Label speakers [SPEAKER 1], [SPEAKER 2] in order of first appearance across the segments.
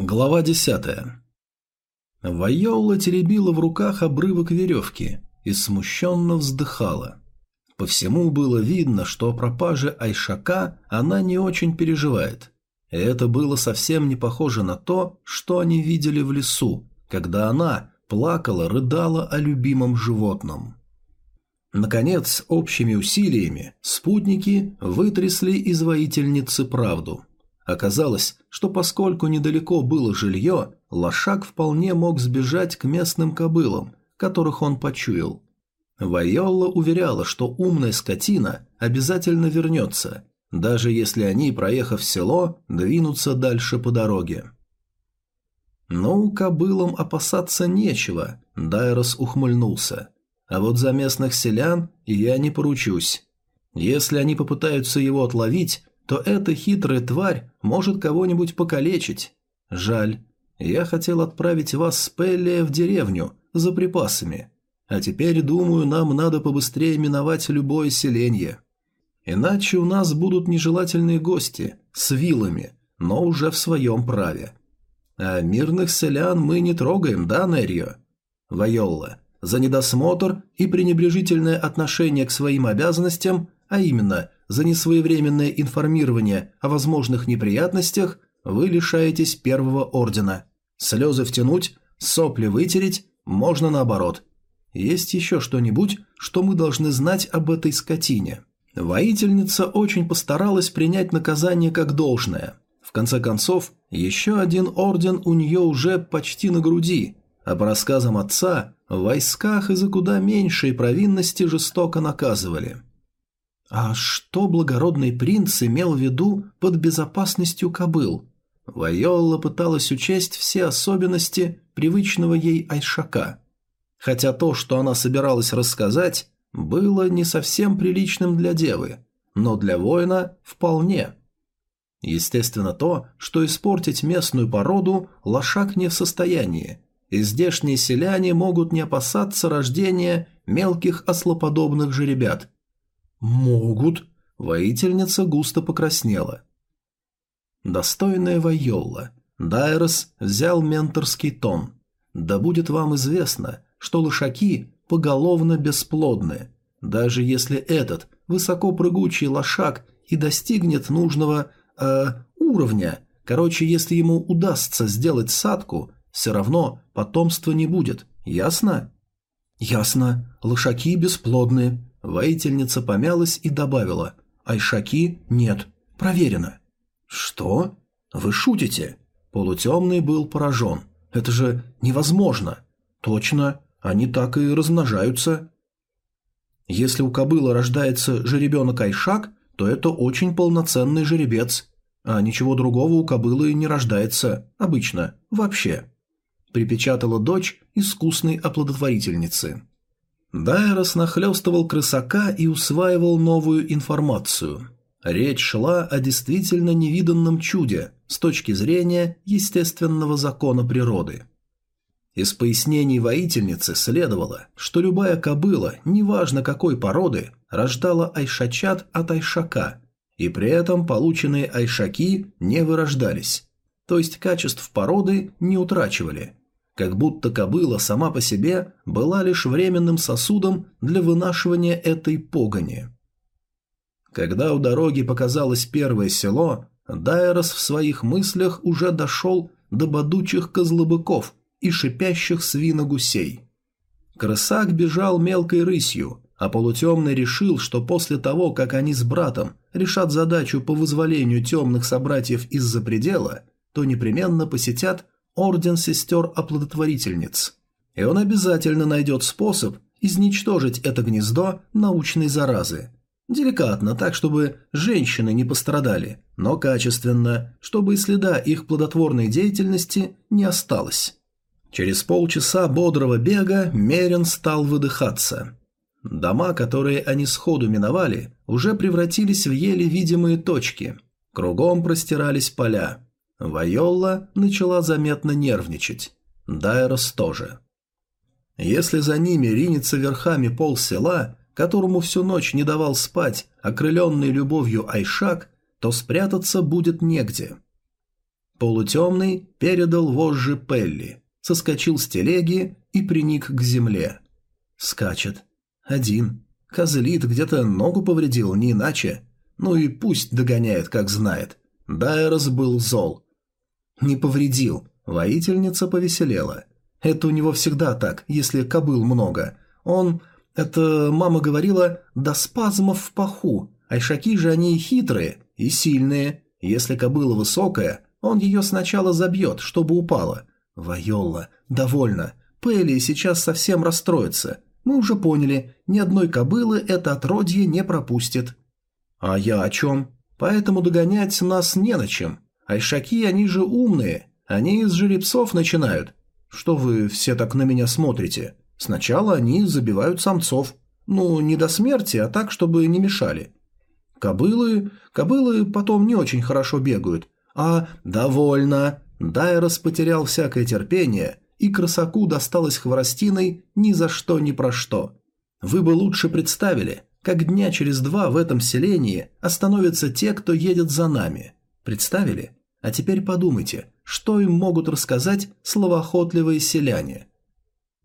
[SPEAKER 1] Глава 10. Вайола теребила в руках обрывок веревки и смущенно вздыхала. По всему было видно, что о пропаже Айшака она не очень переживает. Это было совсем не похоже на то, что они видели в лесу, когда она плакала, рыдала о любимом животном. Наконец, общими усилиями спутники вытрясли из воительницы правду – Оказалось, что поскольку недалеко было жилье, лошак вполне мог сбежать к местным кобылам, которых он почуял. Вайолла уверяла, что умная скотина обязательно вернется, даже если они, проехав село, двинутся дальше по дороге. «Ну, кобылам опасаться нечего», – Дайрос ухмыльнулся. «А вот за местных селян я не поручусь. Если они попытаются его отловить, то эта хитрая тварь может кого-нибудь покалечить. Жаль. Я хотел отправить вас с Пеллия в деревню за припасами. А теперь, думаю, нам надо побыстрее миновать любое селение. Иначе у нас будут нежелательные гости с вилами, но уже в своем праве. А мирных селян мы не трогаем, да, Нерьо? Вайолла, за недосмотр и пренебрежительное отношение к своим обязанностям, а именно – за несвоевременное информирование о возможных неприятностях вы лишаетесь первого ордена. Слезы втянуть, сопли вытереть, можно наоборот. Есть еще что-нибудь, что мы должны знать об этой скотине? Воительница очень постаралась принять наказание как должное. В конце концов, еще один орден у нее уже почти на груди, а по рассказам отца, в войсках из-за куда меньшей провинности жестоко наказывали – а что благородный принц имел в виду под безопасностью кобыл? Вайолла пыталась учесть все особенности привычного ей Айшака. Хотя то, что она собиралась рассказать, было не совсем приличным для девы, но для воина вполне. Естественно то, что испортить местную породу лошак не в состоянии, и здешние селяне могут не опасаться рождения мелких ослоподобных жеребят – «Могут». Воительница густо покраснела. Достойная Вайолла. Дайрос взял менторский тон. «Да будет вам известно, что лошаки поголовно бесплодны. Даже если этот высокопрыгучий лошак и достигнет нужного э, уровня, короче, если ему удастся сделать садку, все равно потомства не будет. Ясно?» «Ясно. Лошаки бесплодны. Воительница помялась и добавила «Айшаки нет. Проверено». «Что? Вы шутите?» Полутемный был поражен. «Это же невозможно!» «Точно, они так и размножаются». «Если у кобыла рождается жеребенок Айшак, то это очень полноценный жеребец, а ничего другого у кобылы не рождается, обычно, вообще», припечатала дочь искусной оплодотворительницы. Дайрос нахлестывал крысака и усваивал новую информацию. Речь шла о действительно невиданном чуде с точки зрения естественного закона природы. Из пояснений воительницы следовало, что любая кобыла, неважно какой породы, рождала айшачат от айшака, и при этом полученные айшаки не вырождались, то есть качеств породы не утрачивали – как будто кобыла сама по себе была лишь временным сосудом для вынашивания этой погони. Когда у дороги показалось первое село, Дайрос в своих мыслях уже дошел до бодучих козлобыков и шипящих свиногусей. Крысак бежал мелкой рысью, а полутемный решил, что после того, как они с братом решат задачу по вызволению темных собратьев из-за предела, то непременно посетят Орден Сестер-Оплодотворительниц. И он обязательно найдет способ изничтожить это гнездо научной заразы. Деликатно, так, чтобы женщины не пострадали, но качественно, чтобы и следа их плодотворной деятельности не осталось. Через полчаса бодрого бега Мерин стал выдыхаться. Дома, которые они сходу миновали, уже превратились в еле видимые точки. Кругом простирались поля. Вайолла начала заметно нервничать. Дайрос тоже. Если за ними ринется верхами пол села, которому всю ночь не давал спать, окрыленный любовью Айшак, то спрятаться будет негде. Полутемный передал вожжи Пелли, соскочил с телеги и приник к земле. Скачет. Один. Козлит, где-то ногу повредил, не иначе. Ну и пусть догоняет, как знает. Дайрос был зол. Не повредил. Воительница повеселела. Это у него всегда так, если кобыл много. Он... Это мама говорила, до спазмов в паху. Айшаки же они и хитрые, и сильные. Если кобыла высокая, он ее сначала забьет, чтобы упала. Вайолла, довольно. Пелли сейчас совсем расстроится. Мы уже поняли, ни одной кобылы это отродье не пропустит. А я о чем? Поэтому догонять нас не на чем. Айшаки, они же умные. Они из жеребцов начинают. Что вы все так на меня смотрите? Сначала они забивают самцов. Ну, не до смерти, а так, чтобы не мешали. Кобылы... Кобылы потом не очень хорошо бегают. А «довольно». Дайрос потерял всякое терпение, и красаку досталось хворостиной ни за что ни про что. Вы бы лучше представили, как дня через два в этом селении остановятся те, кто едет за нами. Представили? А теперь подумайте, что им могут рассказать словоохотливые селяне?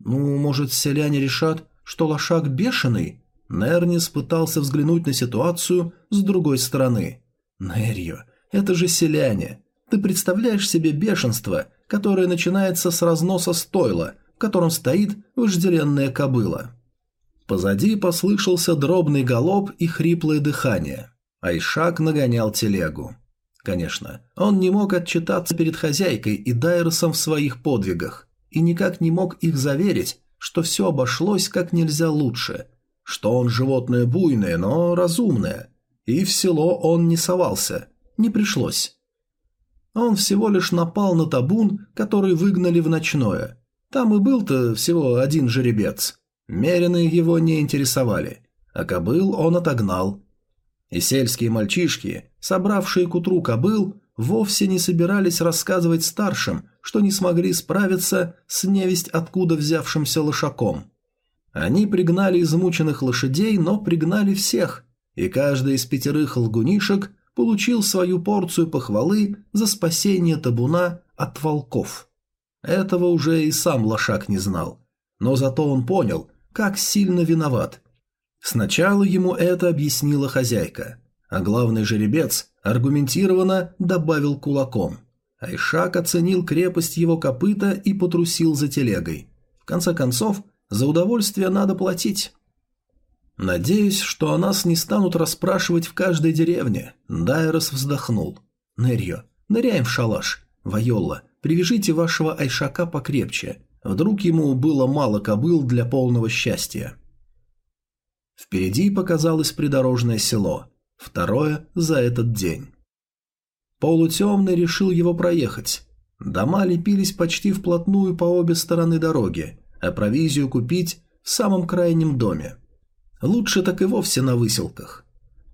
[SPEAKER 1] Ну, может, селяне решат, что лошак бешеный? Нернис пытался взглянуть на ситуацию с другой стороны. Нерьо, это же селяне. Ты представляешь себе бешенство, которое начинается с разноса стойла, в котором стоит вожделенная кобыла. Позади послышался дробный галоп и хриплое дыхание. Айшак нагонял телегу. Конечно, он не мог отчитаться перед хозяйкой и Дайросом в своих подвигах, и никак не мог их заверить, что все обошлось как нельзя лучше, что он животное буйное, но разумное, и в село он не совался, не пришлось. Он всего лишь напал на табун, который выгнали в ночное. Там и был-то всего один жеребец. Мерины его не интересовали, а кобыл он отогнал. И сельские мальчишки, собравшие к утру кобыл, вовсе не собирались рассказывать старшим, что не смогли справиться с невесть откуда взявшимся лошаком. Они пригнали измученных лошадей, но пригнали всех, и каждый из пятерых лгунишек получил свою порцию похвалы за спасение табуна от волков. Этого уже и сам лошак не знал, но зато он понял, как сильно виноват. Сначала ему это объяснила хозяйка, а главный жеребец аргументированно добавил кулаком. Айшак оценил крепость его копыта и потрусил за телегой. В конце концов, за удовольствие надо платить. Надеюсь, что о нас не станут расспрашивать в каждой деревне. Дайрос вздохнул. Нерьо, ныряем в шалаш. Вайолла, привяжите вашего Айшака покрепче. Вдруг ему было мало кобыл для полного счастья. Впереди показалось придорожное село. Второе за этот день. Полутемный решил его проехать. Дома лепились почти вплотную по обе стороны дороги, а провизию купить в самом крайнем доме. Лучше так и вовсе на выселках.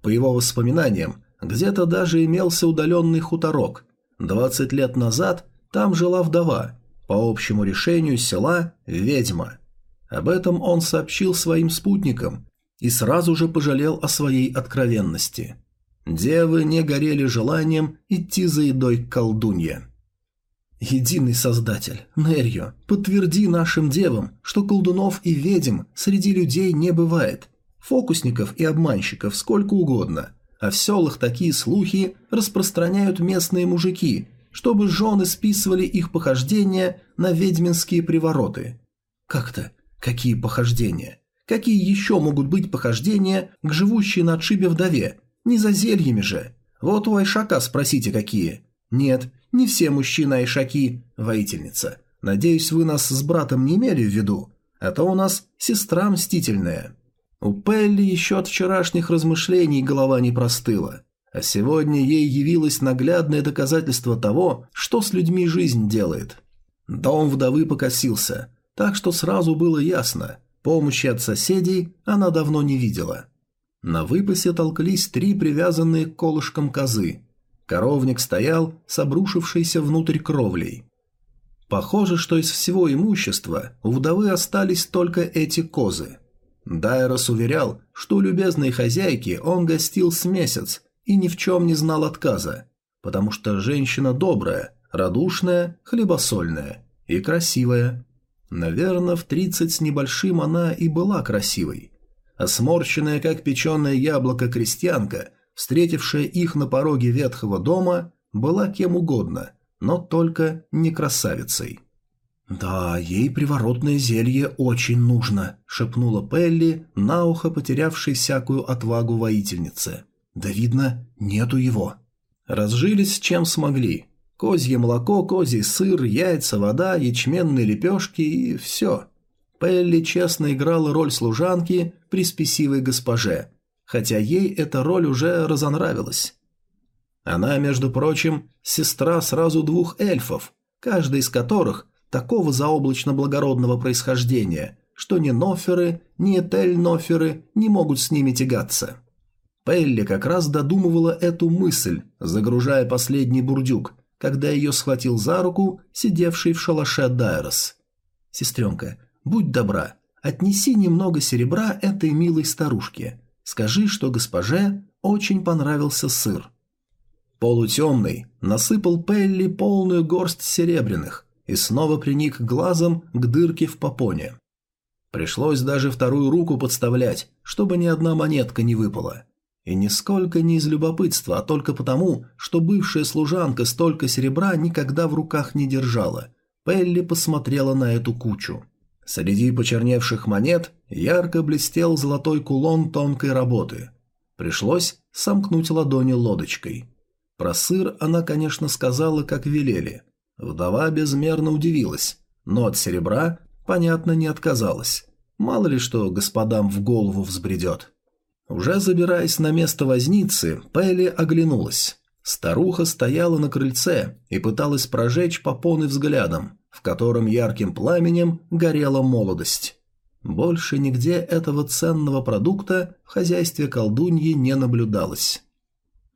[SPEAKER 1] По его воспоминаниям, где-то даже имелся удаленный хуторок. 20 лет назад там жила вдова, по общему решению села ведьма. Об этом он сообщил своим спутникам и сразу же пожалел о своей откровенности. Девы не горели желанием идти за едой к колдунье. «Единый Создатель, Нерьо, подтверди нашим девам, что колдунов и ведьм среди людей не бывает. Фокусников и обманщиков сколько угодно, а в селах такие слухи распространяют местные мужики, чтобы жены списывали их похождения на ведьминские привороты. Как-то? Какие похождения? Какие еще могут быть похождения к живущей на отшибе вдове? Не за зельями же. Вот у Айшака спросите, какие. Нет, не все мужчины Айшаки – воительница. Надеюсь, вы нас с братом не имели в виду, а то у нас сестра мстительная. У Пелли еще от вчерашних размышлений голова не простыла, а сегодня ей явилось наглядное доказательство того, что с людьми жизнь делает. Дом вдовы покосился, так что сразу было ясно, помощи от соседей она давно не видела. На выпасе толклись три привязанные к колышкам козы. Коровник стоял с обрушившейся внутрь кровлей. Похоже, что из всего имущества у вдовы остались только эти козы. Дайрос уверял, что у любезной хозяйки он гостил с месяц и ни в чем не знал отказа, потому что женщина добрая, радушная, хлебосольная и красивая. Наверное, в тридцать с небольшим она и была красивой. А сморщенная, как печеное яблоко, крестьянка, встретившая их на пороге ветхого дома, была кем угодно, но только не красавицей. «Да, ей приворотное зелье очень нужно», — шепнула Пелли, на ухо потерявшей всякую отвагу воительнице. «Да видно, нету его». Разжились чем смогли. Козье молоко, козий сыр, яйца, вода, ячменные лепешки и все. Пелли честно играла роль служанки при спесивой госпоже, хотя ей эта роль уже разонравилась. Она, между прочим, сестра сразу двух эльфов, каждый из которых такого заоблачно-благородного происхождения, что ни Ноферы, ни Этель-Ноферы не могут с ними тягаться. Пелли как раз додумывала эту мысль, загружая последний бурдюк, когда ее схватил за руку сидевший в шалаше Дайрос. «Сестренка, будь добра, отнеси немного серебра этой милой старушке. Скажи, что госпоже очень понравился сыр». Полутемный насыпал Пелли полную горсть серебряных, и снова приник глазом к дырке в попоне. Пришлось даже вторую руку подставлять, чтобы ни одна монетка не выпала. И нисколько не из любопытства, а только потому, что бывшая служанка столько серебра никогда в руках не держала. Пелли посмотрела на эту кучу. Среди почерневших монет ярко блестел золотой кулон тонкой работы. Пришлось сомкнуть ладони лодочкой. Про сыр она, конечно, сказала, как велели, Вдова безмерно удивилась, но от серебра, понятно, не отказалась. Мало ли что господам в голову взбредет. Уже забираясь на место возницы, Пелли оглянулась. Старуха стояла на крыльце и пыталась прожечь попоны взглядом, в котором ярким пламенем горела молодость. Больше нигде этого ценного продукта в хозяйстве колдуньи не наблюдалось.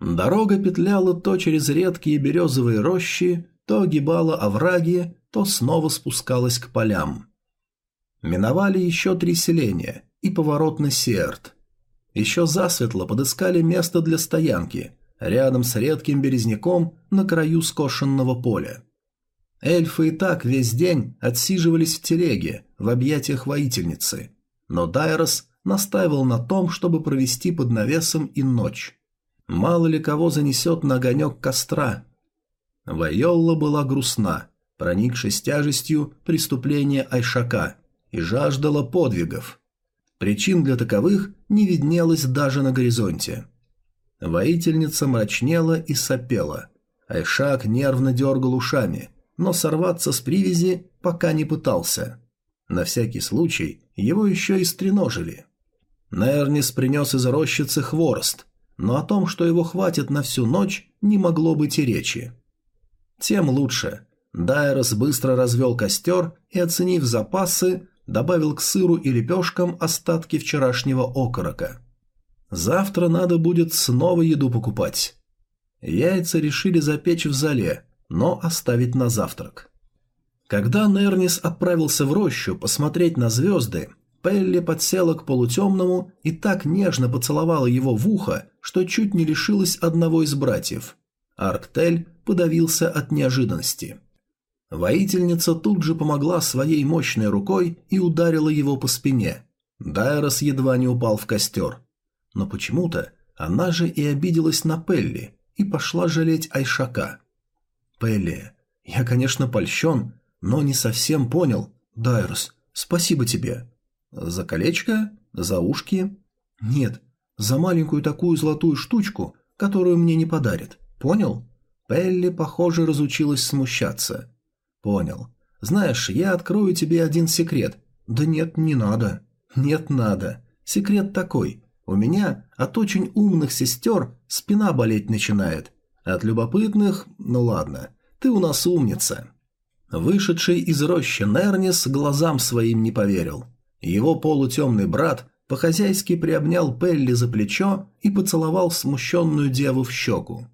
[SPEAKER 1] Дорога петляла то через редкие березовые рощи, то огибала овраги, то снова спускалась к полям. Миновали еще три селения и поворот на Сиэрт. Еще засветло подыскали место для стоянки, рядом с редким березняком на краю скошенного поля. Эльфы и так весь день отсиживались в телеге, в объятиях воительницы, но Дайрос настаивал на том, чтобы провести под навесом и ночь. Мало ли кого занесет на огонек костра, Вайолла была грустна, проникшись тяжестью преступления Айшака, и жаждала подвигов. Причин для таковых не виднелось даже на горизонте. Воительница мрачнела и сопела. Айшак нервно дергал ушами, но сорваться с привязи пока не пытался. На всякий случай его еще и стреножили. Нернис принес из рощицы хворост, но о том, что его хватит на всю ночь, не могло быть и речи. Тем лучше. Дайрос быстро развел костер и, оценив запасы, добавил к сыру и лепешкам остатки вчерашнего окорока. Завтра надо будет снова еду покупать. Яйца решили запечь в зале, но оставить на завтрак. Когда Нернис отправился в рощу посмотреть на звезды, Пелли подсела к полутемному и так нежно поцеловала его в ухо, что чуть не лишилась одного из братьев. Арктель подавился от неожиданности. Воительница тут же помогла своей мощной рукой и ударила его по спине. Дайрос едва не упал в костер. Но почему-то она же и обиделась на Пелли и пошла жалеть Айшака. «Пелли, я, конечно, польщен, но не совсем понял. Дайрос, спасибо тебе. За колечко? За ушки? Нет, за маленькую такую золотую штучку, которую мне не подарят. Понял? Пелли, похоже, разучилась смущаться. Понял. Знаешь, я открою тебе один секрет. Да нет, не надо. Нет, надо. Секрет такой. У меня от очень умных сестер спина болеть начинает. От любопытных, ну ладно, ты у нас умница. Вышедший из рощи Нернис глазам своим не поверил. Его полутемный брат по-хозяйски приобнял Пелли за плечо и поцеловал смущенную деву в щеку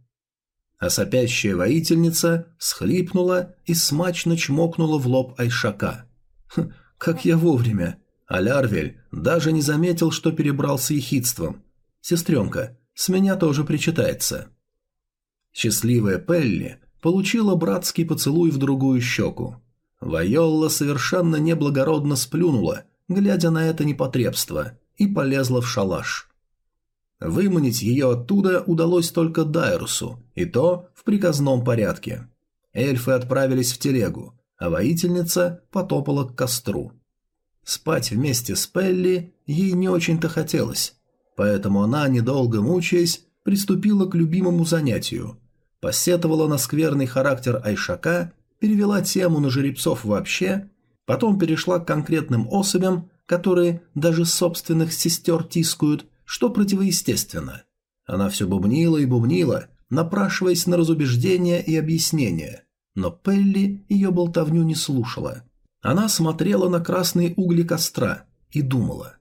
[SPEAKER 1] а сопящая воительница схлипнула и смачно чмокнула в лоб Айшака. Хм, «Как я вовремя!» А Лярвель даже не заметил, что перебрал с ехидством. «Сестренка, с меня тоже причитается». Счастливая Пелли получила братский поцелуй в другую щеку. Вайолла совершенно неблагородно сплюнула, глядя на это непотребство, и полезла в шалаш. Выманить ее оттуда удалось только Дайрусу, и то в приказном порядке. Эльфы отправились в телегу, а воительница потопала к костру. Спать вместе с Пелли ей не очень-то хотелось, поэтому она, недолго мучаясь, приступила к любимому занятию. Посетовала на скверный характер Айшака, перевела тему на жеребцов вообще, потом перешла к конкретным особям, которые даже собственных сестер тискают, что противоестественно. Она все бубнила и бубнила, напрашиваясь на разубеждения и объяснения, но Пелли ее болтовню не слушала. Она смотрела на красные угли костра и думала.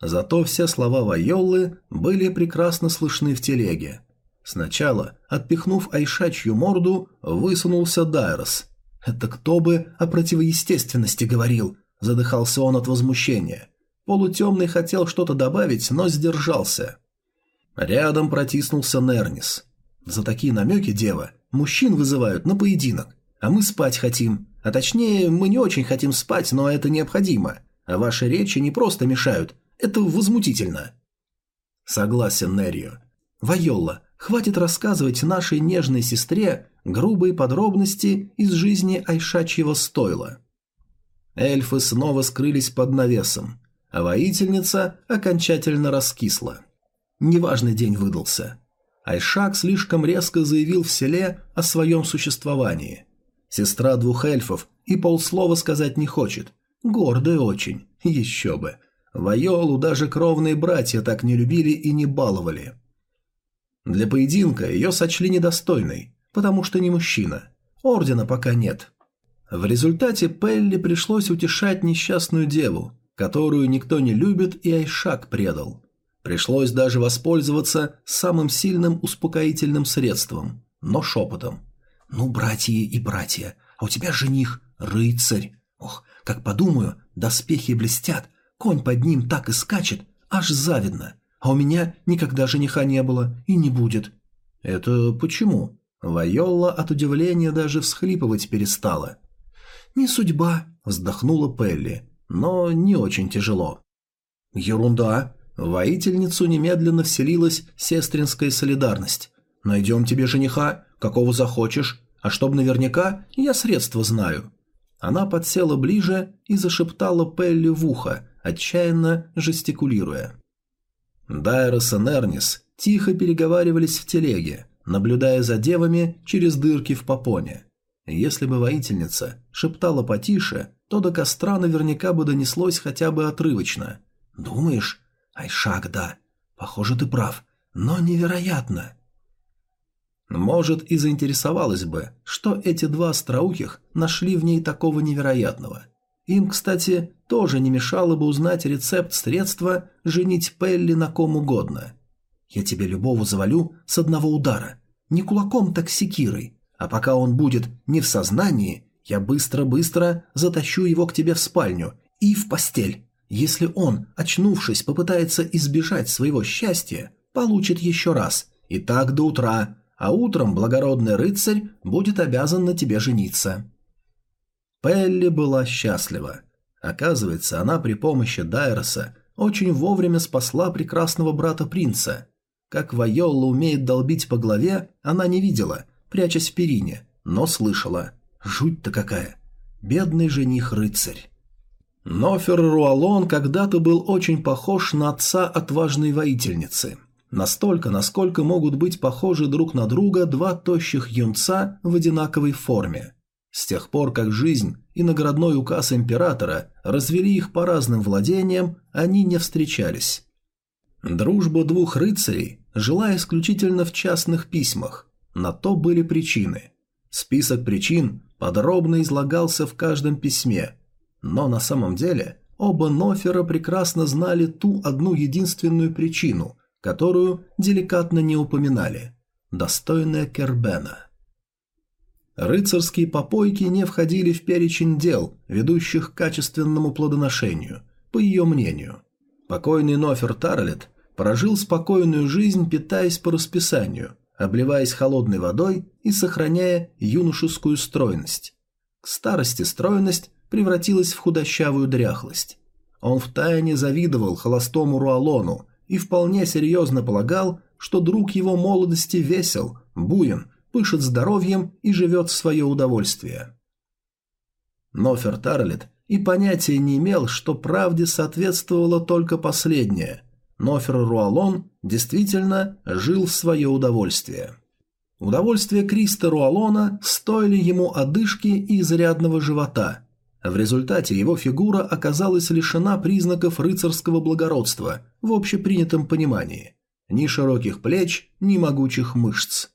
[SPEAKER 1] Зато все слова Вайоллы были прекрасно слышны в телеге. Сначала, отпихнув Айшачью морду, высунулся Дайрос. «Это кто бы о противоестественности говорил?» – задыхался он от возмущения. Полутемный хотел что-то добавить, но сдержался. Рядом протиснулся Нернис. «За такие намеки, дева, мужчин вызывают на поединок, а мы спать хотим. А точнее, мы не очень хотим спать, но это необходимо. А ваши речи не просто мешают, это возмутительно. Согласен, Нерио. Вайолла, хватит рассказывать нашей нежной сестре грубые подробности из жизни Айшачьего стойла. Эльфы снова скрылись под навесом, а воительница окончательно раскисла. Неважный день выдался. Айшак слишком резко заявил в селе о своем существовании. Сестра двух эльфов и полслова сказать не хочет. Гордая очень, еще бы. Вайолу даже кровные братья так не любили и не баловали. Для поединка ее сочли недостойной, потому что не мужчина. Ордена пока нет. В результате Пелли пришлось утешать несчастную деву, которую никто не любит и Айшак предал. Пришлось даже воспользоваться самым сильным успокоительным средством, но шепотом. «Ну, братья и братья, а у тебя жених, рыцарь. Ох, как подумаю, доспехи блестят, Конь под ним так и скачет, аж завидно. А у меня никогда жениха не было и не будет. Это почему? Вайолла от удивления даже всхлипывать перестала. «Не судьба», – вздохнула Пелли, но не очень тяжело. «Ерунда!» В воительницу немедленно вселилась сестринская солидарность. «Найдем тебе жениха, какого захочешь, а чтоб наверняка, я средства знаю». Она подсела ближе и зашептала Пелли в ухо, отчаянно жестикулируя. Дайрос и Нернис тихо переговаривались в телеге, наблюдая за девами через дырки в попоне. Если бы воительница шептала потише, то до костра наверняка бы донеслось хотя бы отрывочно. «Думаешь? Айшак, да. Похоже, ты прав. Но невероятно». Может, и заинтересовалась бы, что эти два остроухих нашли в ней такого невероятного. Им, кстати, тоже не мешало бы узнать рецепт средства женить Пелли на ком угодно. Я тебе любого завалю с одного удара. Не кулаком, так секирой. А пока он будет не в сознании, я быстро-быстро затащу его к тебе в спальню и в постель. Если он, очнувшись, попытается избежать своего счастья, получит еще раз. И так до утра, а утром благородный рыцарь будет обязан на тебе жениться. Пелли была счастлива. Оказывается, она при помощи Дайроса очень вовремя спасла прекрасного брата принца. Как Вайолла умеет долбить по голове, она не видела, прячась в перине, но слышала. Жуть-то какая. Бедный жених-рыцарь. Нофер Руалон когда-то был очень похож на отца отважной воительницы. Настолько, насколько могут быть похожи друг на друга два тощих юнца в одинаковой форме. С тех пор, как жизнь и наградной указ императора развели их по разным владениям, они не встречались. Дружба двух рыцарей жила исключительно в частных письмах, на то были причины. Список причин подробно излагался в каждом письме, но на самом деле оба Нофера прекрасно знали ту одну единственную причину, которую деликатно не упоминали – достойная Кербена. Рыцарские попойки не входили в перечень дел, ведущих к качественному плодоношению, по ее мнению. Покойный Нофер Тарлет прожил спокойную жизнь, питаясь по расписанию, обливаясь холодной водой и сохраняя юношескую стройность. К старости стройность превратилась в худощавую дряхлость. Он втайне завидовал холостому Руалону и вполне серьезно полагал, что друг его молодости весел, буен, пышет здоровьем и живет в свое удовольствие. Но Фертарлет и понятия не имел, что правде соответствовало только последнее. Нофер Руалон действительно жил в свое удовольствие. Удовольствие Криста Руалона стоили ему одышки и изрядного живота. В результате его фигура оказалась лишена признаков рыцарского благородства в общепринятом понимании. Ни широких плеч, ни могучих мышц.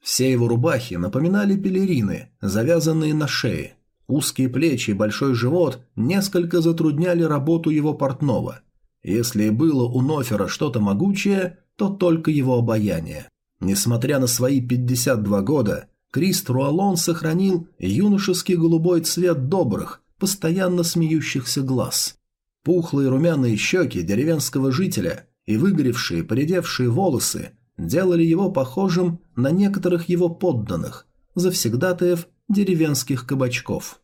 [SPEAKER 1] Все его рубахи напоминали пелерины, завязанные на шее. Узкие плечи и большой живот несколько затрудняли работу его портного. Если и было у Нофера что-то могучее, то только его обаяние. Несмотря на свои 52 года, Крист Руалон сохранил юношеский голубой цвет добрых, постоянно смеющихся глаз. Пухлые румяные щеки деревенского жителя и выгоревшие, поредевшие волосы делали его похожим на некоторых его подданных, завсегдатаев деревенских кабачков.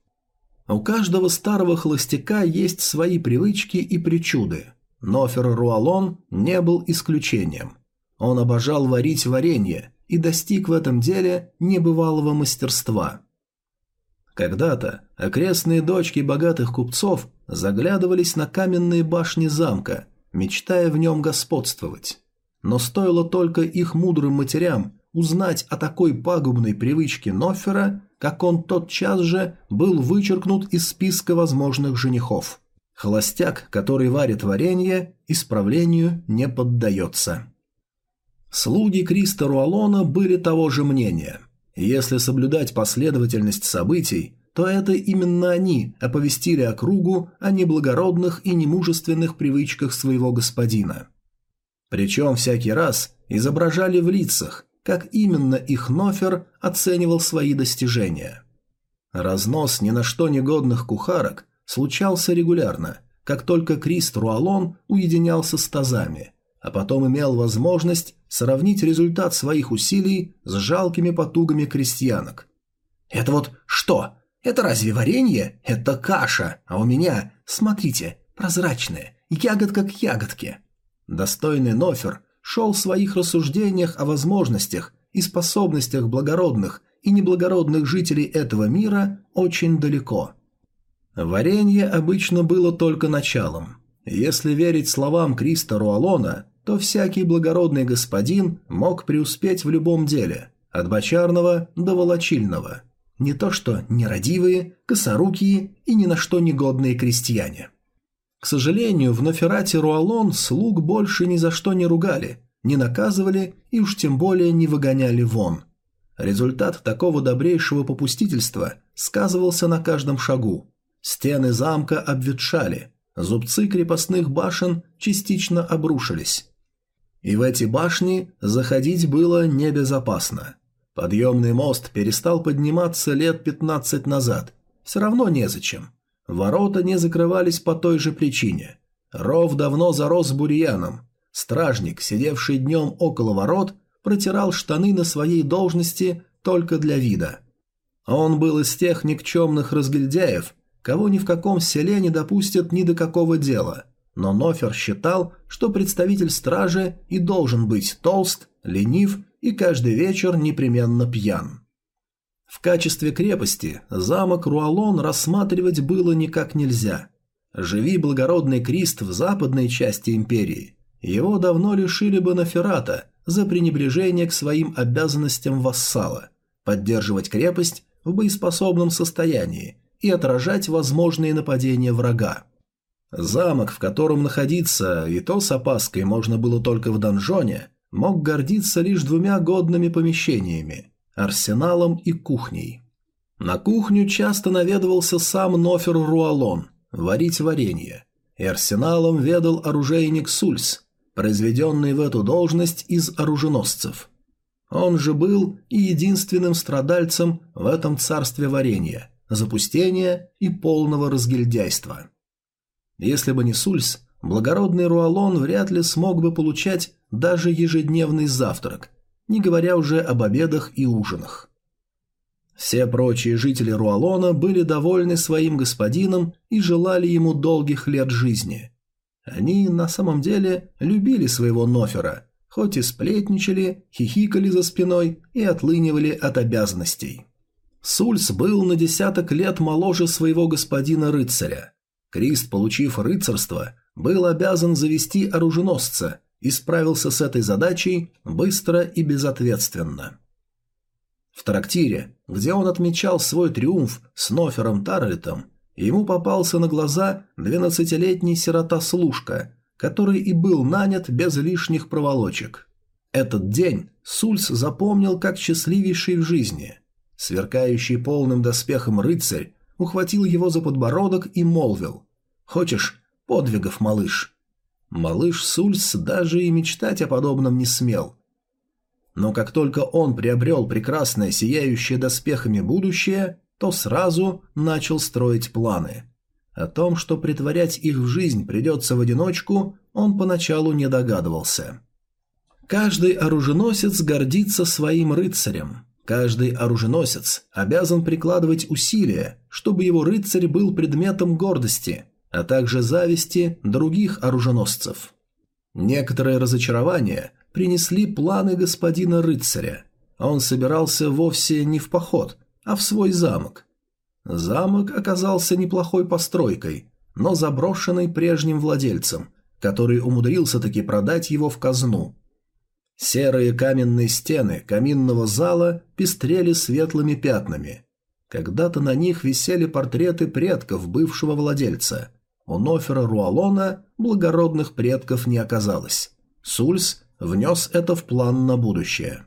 [SPEAKER 1] У каждого старого холостяка есть свои привычки и причуды, но Ферруалон не был исключением. Он обожал варить варенье и достиг в этом деле небывалого мастерства. Когда-то окрестные дочки богатых купцов заглядывались на каменные башни замка, мечтая в нем господствовать. Но стоило только их мудрым матерям узнать о такой пагубной привычке Нофера, как он тотчас же был вычеркнут из списка возможных женихов. Холостяк, который варит варенье, исправлению не поддается. Слуги Криста Руалона были того же мнения. Если соблюдать последовательность событий, то это именно они оповестили округу о неблагородных и немужественных привычках своего господина. Причем всякий раз изображали в лицах, как именно их Нофер оценивал свои достижения. Разнос ни на что негодных кухарок случался регулярно, как только Крист Руалон уединялся с тазами, а потом имел возможность сравнить результат своих усилий с жалкими потугами крестьянок. «Это вот что? Это разве варенье? Это каша, а у меня, смотрите, прозрачная, ягодка к ягодке». Достойный Нофер шел в своих рассуждениях о возможностях и способностях благородных и неблагородных жителей этого мира очень далеко. Варенье обычно было только началом. Если верить словам Криста Руалона, то всякий благородный господин мог преуспеть в любом деле, от бочарного до волочильного. Не то что нерадивые, косорукие и ни на что негодные крестьяне. К сожалению, в Ноферате Руалон слуг больше ни за что не ругали, не наказывали и уж тем более не выгоняли вон. Результат такого добрейшего попустительства сказывался на каждом шагу. Стены замка обветшали, зубцы крепостных башен частично обрушились. И в эти башни заходить было небезопасно. Подъемный мост перестал подниматься лет 15 назад. Все равно незачем. Ворота не закрывались по той же причине. Ров давно зарос бурьяном. Стражник, сидевший днем около ворот, протирал штаны на своей должности только для вида. Он был из тех никчемных разгильдяев, кого ни в каком селе не допустят ни до какого дела. Но Нофер считал, что представитель стражи и должен быть толст, ленив и каждый вечер непременно пьян. В качестве крепости замок Руалон рассматривать было никак нельзя. Живи благородный Крист в западной части империи. Его давно лишили бы Наферата за пренебрежение к своим обязанностям вассала, поддерживать крепость в боеспособном состоянии и отражать возможные нападения врага. Замок, в котором находиться, и то с опаской можно было только в донжоне, мог гордиться лишь двумя годными помещениями – арсеналом и кухней. На кухню часто наведывался сам Нофер Руалон варить варенье, и арсеналом ведал оружейник Сульс, произведенный в эту должность из оруженосцев. Он же был и единственным страдальцем в этом царстве варенья, запустения и полного разгильдяйства. Если бы не Сульс, благородный Руалон вряд ли смог бы получать даже ежедневный завтрак – не говоря уже об обедах и ужинах. Все прочие жители Руалона были довольны своим господином и желали ему долгих лет жизни. Они на самом деле любили своего Нофера, хоть и сплетничали, хихикали за спиной и отлынивали от обязанностей. Сульс был на десяток лет моложе своего господина-рыцаря. Крист, получив рыцарство, был обязан завести оруженосца и справился с этой задачей быстро и безответственно. В трактире, где он отмечал свой триумф с Нофером Тарлетом, ему попался на глаза двенадцатилетний сирота-служка, который и был нанят без лишних проволочек. Этот день Сульс запомнил как счастливейший в жизни. Сверкающий полным доспехом рыцарь ухватил его за подбородок и молвил «Хочешь подвигов, малыш?» Малыш Сульс даже и мечтать о подобном не смел. Но как только он приобрел прекрасное сияющее доспехами будущее, то сразу начал строить планы – о том, что притворять их в жизнь придется в одиночку, он поначалу не догадывался. Каждый оруженосец гордится своим рыцарем. Каждый оруженосец обязан прикладывать усилия, чтобы его рыцарь был предметом гордости, а также зависти других оруженосцев. Некоторые разочарования принесли планы господина рыцаря. Он собирался вовсе не в поход, а в свой замок – Замок оказался неплохой постройкой, но заброшенный прежним владельцем, который умудрился таки продать его в казну. Серые каменные стены каминного зала пестрели светлыми пятнами. Когда-то на них висели портреты предков бывшего владельца. У Нофера Руалона благородных предков не оказалось. Сульс внес это в план на будущее.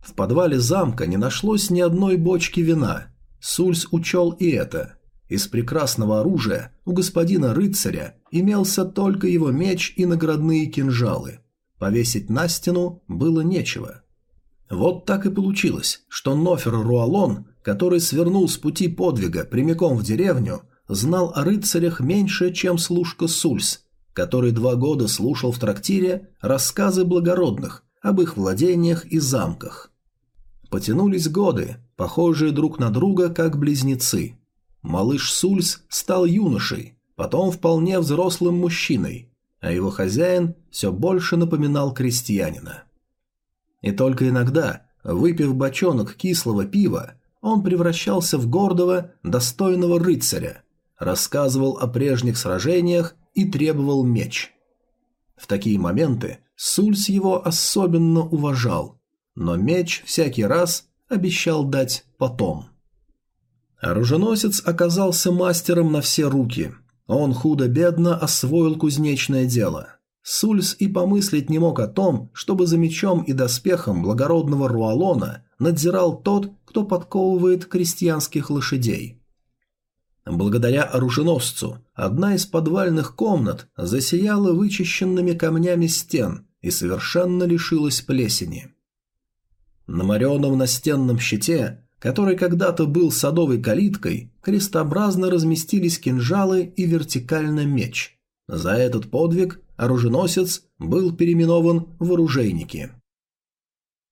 [SPEAKER 1] В подвале замка не нашлось ни одной бочки вина – Сульс учел и это. Из прекрасного оружия у господина рыцаря имелся только его меч и наградные кинжалы. Повесить на стену было нечего. Вот так и получилось, что Нофер Руалон, который свернул с пути подвига прямиком в деревню, знал о рыцарях меньше, чем служка Сульс, который два года слушал в трактире рассказы благородных об их владениях и замках. Потянулись годы, похожие друг на друга, как близнецы. Малыш Сульс стал юношей, потом вполне взрослым мужчиной, а его хозяин все больше напоминал крестьянина. И только иногда, выпив бочонок кислого пива, он превращался в гордого, достойного рыцаря, рассказывал о прежних сражениях и требовал меч. В такие моменты Сульс его особенно уважал, но меч всякий раз обещал дать потом. Оруженосец оказался мастером на все руки. Он худо-бедно освоил кузнечное дело. Сульс и помыслить не мог о том, чтобы за мечом и доспехом благородного Руалона надзирал тот, кто подковывает крестьянских лошадей. Благодаря оруженосцу одна из подвальных комнат засияла вычищенными камнями стен и совершенно лишилась плесени. На мореном настенном щите, который когда-то был садовой калиткой, крестообразно разместились кинжалы и вертикально меч. За этот подвиг оруженосец был переименован в оружейники.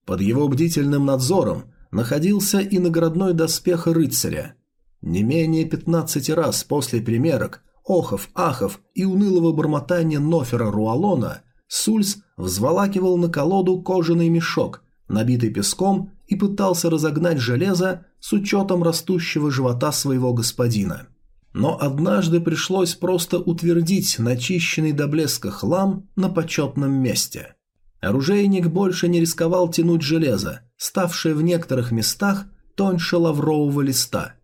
[SPEAKER 1] Под его бдительным надзором находился и наградной доспех рыцаря. Не менее 15 раз после примерок, охов, ахов и унылого бормотания Нофера Руалона Сульс взволакивал на колоду кожаный мешок набитый песком, и пытался разогнать железо с учетом растущего живота своего господина. Но однажды пришлось просто утвердить начищенный до блеска хлам на почетном месте. Оружейник больше не рисковал тянуть железо, ставшее в некоторых местах тоньше лаврового листа.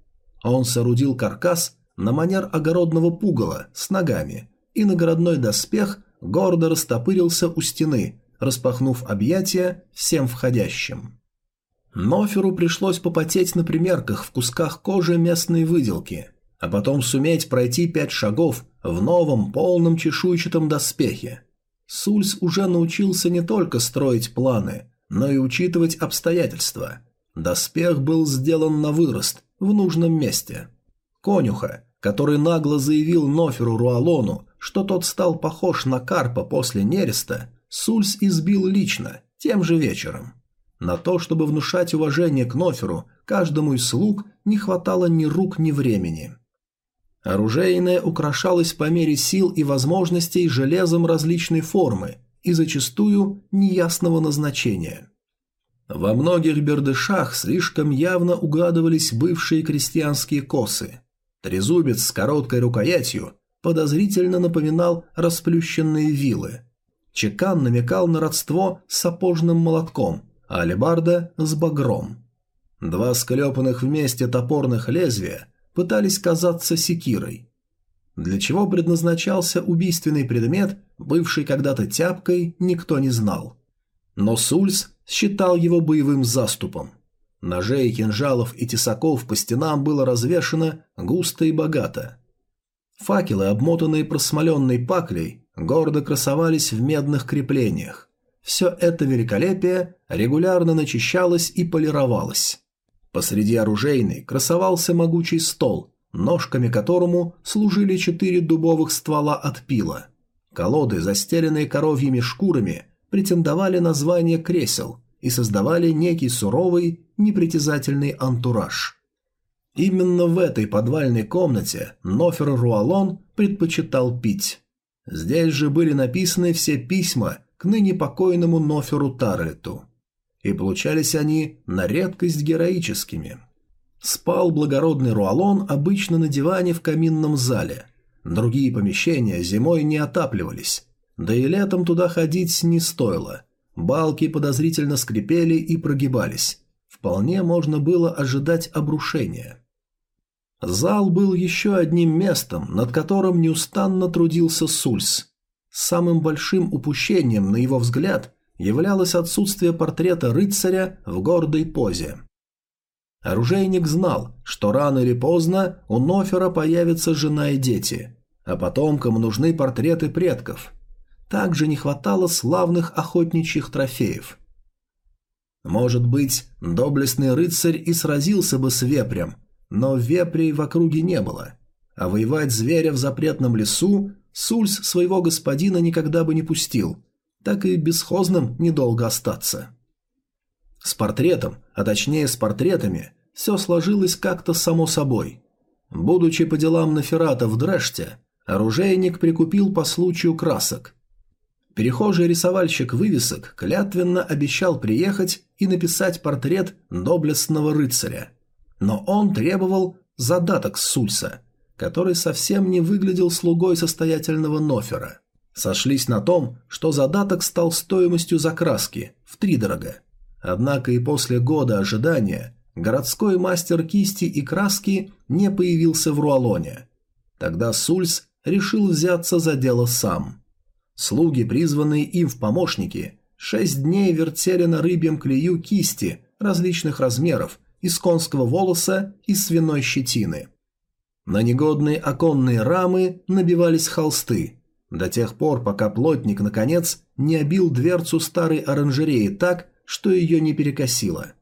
[SPEAKER 1] Он соорудил каркас на манер огородного пугала с ногами, и наградной доспех гордо растопырился у стены, распахнув объятия всем входящим. Ноферу пришлось попотеть на примерках в кусках кожи местной выделки, а потом суметь пройти пять шагов в новом полном чешуйчатом доспехе. Сульс уже научился не только строить планы, но и учитывать обстоятельства. Доспех был сделан на вырост, в нужном месте. Конюха, который нагло заявил Ноферу Руалону, что тот стал похож на карпа после нереста, Сульс избил лично тем же вечером. На то, чтобы внушать уважение к Ноферу, каждому из слуг не хватало ни рук, ни времени. Оружейное украшалось по мере сил и возможностей железом различной формы и зачастую неясного назначения. Во многих бердышах слишком явно угадывались бывшие крестьянские косы. Трезубец с короткой рукоятью подозрительно напоминал расплющенные вилы. Чекан намекал на родство с сапожным молотком, а алебарда с багром. Два склепанных вместе топорных лезвия пытались казаться секирой. Для чего предназначался убийственный предмет, бывший когда-то тяпкой, никто не знал. Но Сульс считал его боевым заступом. Ножей, кинжалов и тесаков по стенам было развешено густо и богато. Факелы, обмотанные просмоленной паклей, гордо красовались в медных креплениях. Все это великолепие регулярно начищалось и полировалось. Посреди оружейной красовался могучий стол, ножками которому служили четыре дубовых ствола от пила. Колоды, застеленные коровьими шкурами, претендовали на звание кресел и создавали некий суровый, непритязательный антураж. Именно в этой подвальной комнате Нофер Руалон предпочитал пить. Здесь же были написаны все письма к ныне покойному Ноферу Тарлету. И получались они на редкость героическими. Спал благородный Руалон обычно на диване в каминном зале. Другие помещения зимой не отапливались, да и летом туда ходить не стоило. Балки подозрительно скрипели и прогибались. Вполне можно было ожидать обрушения. Зал был еще одним местом, над которым неустанно трудился Сульс. Самым большим упущением, на его взгляд, являлось отсутствие портрета рыцаря в гордой позе. Оружейник знал, что рано или поздно у Нофера появятся жена и дети, а потомкам нужны портреты предков – также не хватало славных охотничьих трофеев. Может быть, доблестный рыцарь и сразился бы с вепрем, но вепрей в округе не было, а воевать зверя в запретном лесу Сульс своего господина никогда бы не пустил, так и бесхозным недолго остаться. С портретом, а точнее с портретами, все сложилось как-то само собой. Будучи по делам Наферата в Дрэште, оружейник прикупил по случаю красок – Перехожий рисовальщик вывесок клятвенно обещал приехать и написать портрет доблестного рыцаря. Но он требовал задаток Сульса, который совсем не выглядел слугой состоятельного Нофера. Сошлись на том, что задаток стал стоимостью закраски, втридорога. Однако и после года ожидания городской мастер кисти и краски не появился в Руалоне. Тогда Сульс решил взяться за дело сам – Слуги, призванные им в помощники, шесть дней вертели на рыбьем клею кисти различных размеров из конского волоса и свиной щетины. На негодные оконные рамы набивались холсты, до тех пор, пока плотник, наконец, не обил дверцу старой оранжереи так, что ее не перекосило.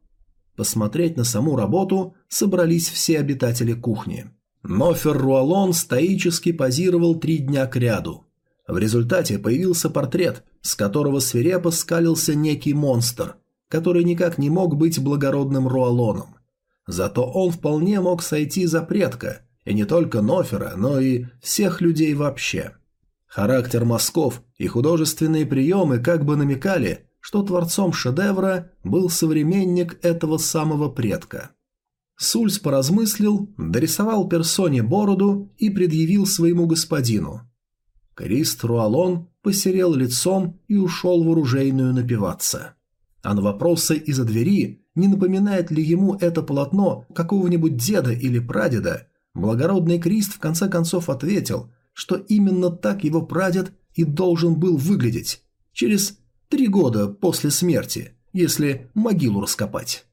[SPEAKER 1] Посмотреть на саму работу собрались все обитатели кухни. Но Ферруалон стоически позировал три дня кряду – в результате появился портрет, с которого свирепо скалился некий монстр, который никак не мог быть благородным Руалоном. Зато он вполне мог сойти за предка, и не только Нофера, но и всех людей вообще. Характер мазков и художественные приемы как бы намекали, что творцом шедевра был современник этого самого предка. Сульс поразмыслил, дорисовал персоне бороду и предъявил своему господину, Крист Руалон посерел лицом и ушел в оружейную напиваться. А на вопросы из-за двери, не напоминает ли ему это полотно какого-нибудь деда или прадеда, благородный Крист в конце концов ответил, что именно так его прадед и должен был выглядеть через три года после смерти, если могилу раскопать.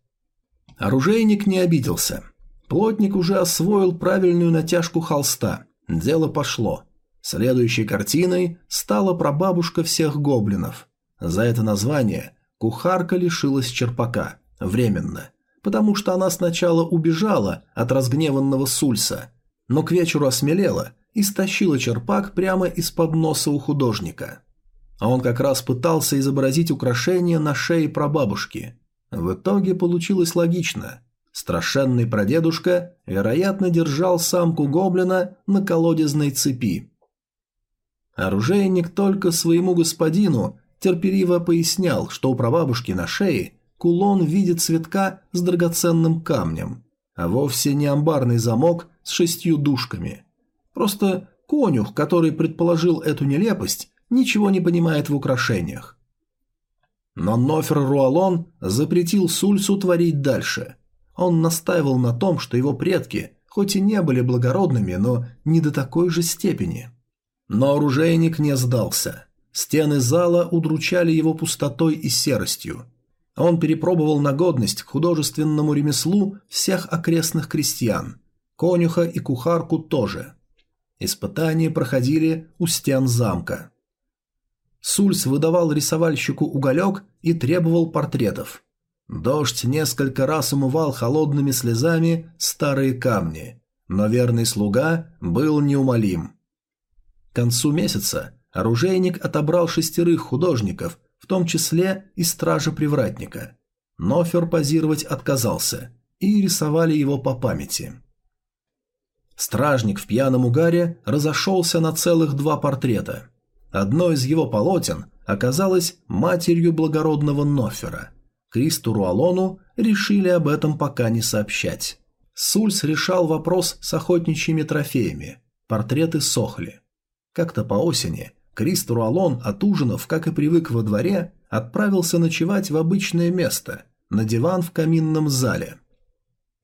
[SPEAKER 1] Оружейник не обиделся. Плотник уже освоил правильную натяжку холста. Дело пошло. Следующей картиной стала прабабушка всех гоблинов. За это название кухарка лишилась черпака. Временно. Потому что она сначала убежала от разгневанного Сульса, но к вечеру осмелела и стащила черпак прямо из-под носа у художника. а он как раз пытался изобразить украшение на шее прабабушки. В итоге получилось логично. Страшенный прадедушка, вероятно, держал самку гоблина на колодезной цепи. Оружейник только своему господину терпеливо пояснял, что у прабабушки на шее кулон в виде цветка с драгоценным камнем, а вовсе не амбарный замок с шестью дужками. Просто конюх, который предположил эту нелепость, ничего не понимает в украшениях. Но Нофер Руалон запретил Сульсу творить дальше. Он настаивал на том, что его предки, хоть и не были благородными, но не до такой же степени. Но оружейник не сдался. Стены зала удручали его пустотой и серостью. Он перепробовал на годность к художественному ремеслу всех окрестных крестьян. Конюха и кухарку тоже. Испытания проходили у стен замка. Сульс выдавал рисовальщику уголек и требовал портретов. Дождь несколько раз умывал холодными слезами старые камни, но верный слуга был неумолим. К концу месяца оружейник отобрал шестерых художников, в том числе и стража-привратника. Нофер позировать отказался, и рисовали его по памяти. Стражник в пьяном угаре разошелся на целых два портрета. Одно из его полотен оказалось матерью благородного Нофера. Кристу Руалону решили об этом пока не сообщать. Сульс решал вопрос с охотничьими трофеями. Портреты сохли. Как-то по осени Крист Руалон, отужинав, как и привык во дворе, отправился ночевать в обычное место, на диван в каминном зале.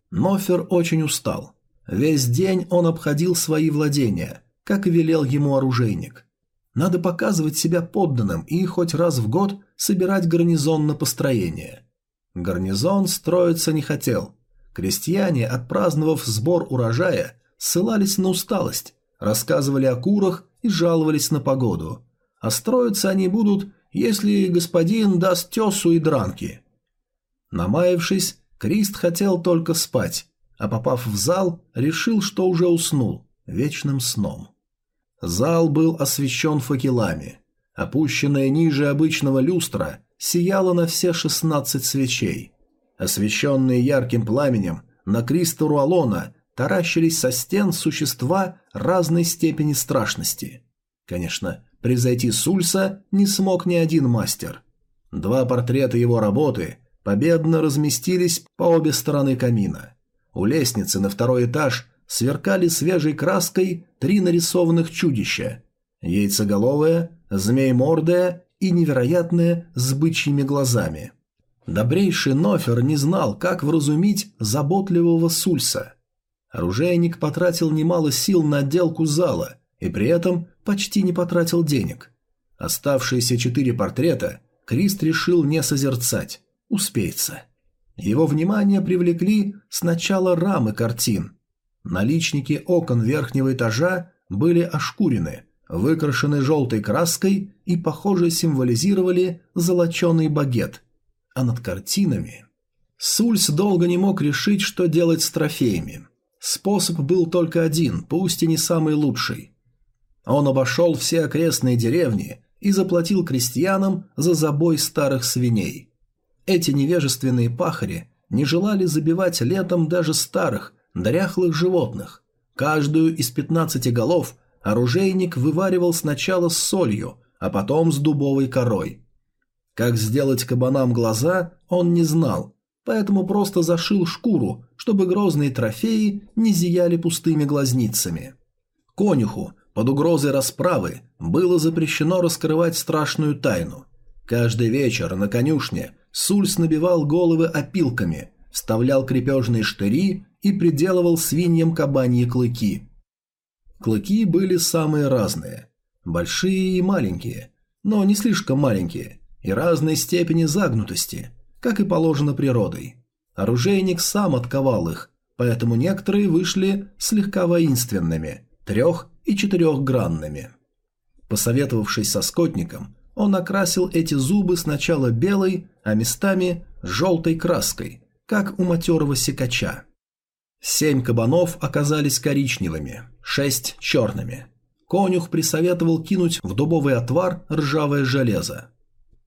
[SPEAKER 1] Нофер очень устал. Весь день он обходил свои владения, как и велел ему оружейник. Надо показывать себя подданным и хоть раз в год собирать гарнизон на построение. Гарнизон строиться не хотел. Крестьяне, отпраздновав сбор урожая, ссылались на усталость, рассказывали о курах и жаловались на погоду. А строиться они будут, если господин даст тесу и дранки. Намаявшись, Крист хотел только спать, а попав в зал, решил, что уже уснул вечным сном. Зал был освещен факелами. Опущенная ниже обычного люстра сияла на все шестнадцать свечей. Освещенные ярким пламенем, на Криста Руалона таращились со стен существа разной степени страшности. Конечно, превзойти Сульса не смог ни один мастер. Два портрета его работы победно разместились по обе стороны камина. У лестницы на второй этаж сверкали свежей краской три нарисованных чудища – яйцеголовое, змей-мордое и невероятное с бычьими глазами. Добрейший Нофер не знал, как вразумить заботливого Сульса – Оружейник потратил немало сил на отделку зала и при этом почти не потратил денег. Оставшиеся четыре портрета Крист решил не созерцать. Успеется. Его внимание привлекли сначала рамы картин. Наличники окон верхнего этажа были ошкурены, выкрашены желтой краской и, похоже, символизировали золоченый багет. А над картинами... Сульс долго не мог решить, что делать с трофеями. Способ был только один, пусть и не самый лучший. Он обошел все окрестные деревни и заплатил крестьянам за забой старых свиней. Эти невежественные пахари не желали забивать летом даже старых, дряхлых животных. Каждую из пятнадцати голов оружейник вываривал сначала с солью, а потом с дубовой корой. Как сделать кабанам глаза, он не знал, поэтому просто зашил шкуру, чтобы грозные трофеи не зияли пустыми глазницами. Конюху под угрозой расправы было запрещено раскрывать страшную тайну. Каждый вечер на конюшне Сульс набивал головы опилками, вставлял крепежные штыри и приделывал свиньям кабаньи клыки. Клыки были самые разные. Большие и маленькие, но не слишком маленькие, и разной степени загнутости – как и положено природой. Оружейник сам отковал их, поэтому некоторые вышли слегка воинственными, трех- и четырехгранными. Посоветовавшись со скотником, он окрасил эти зубы сначала белой, а местами желтой краской, как у матерого секача. Семь кабанов оказались коричневыми, шесть черными. конюх присоветовал кинуть в дубовый отвар ржавое железо.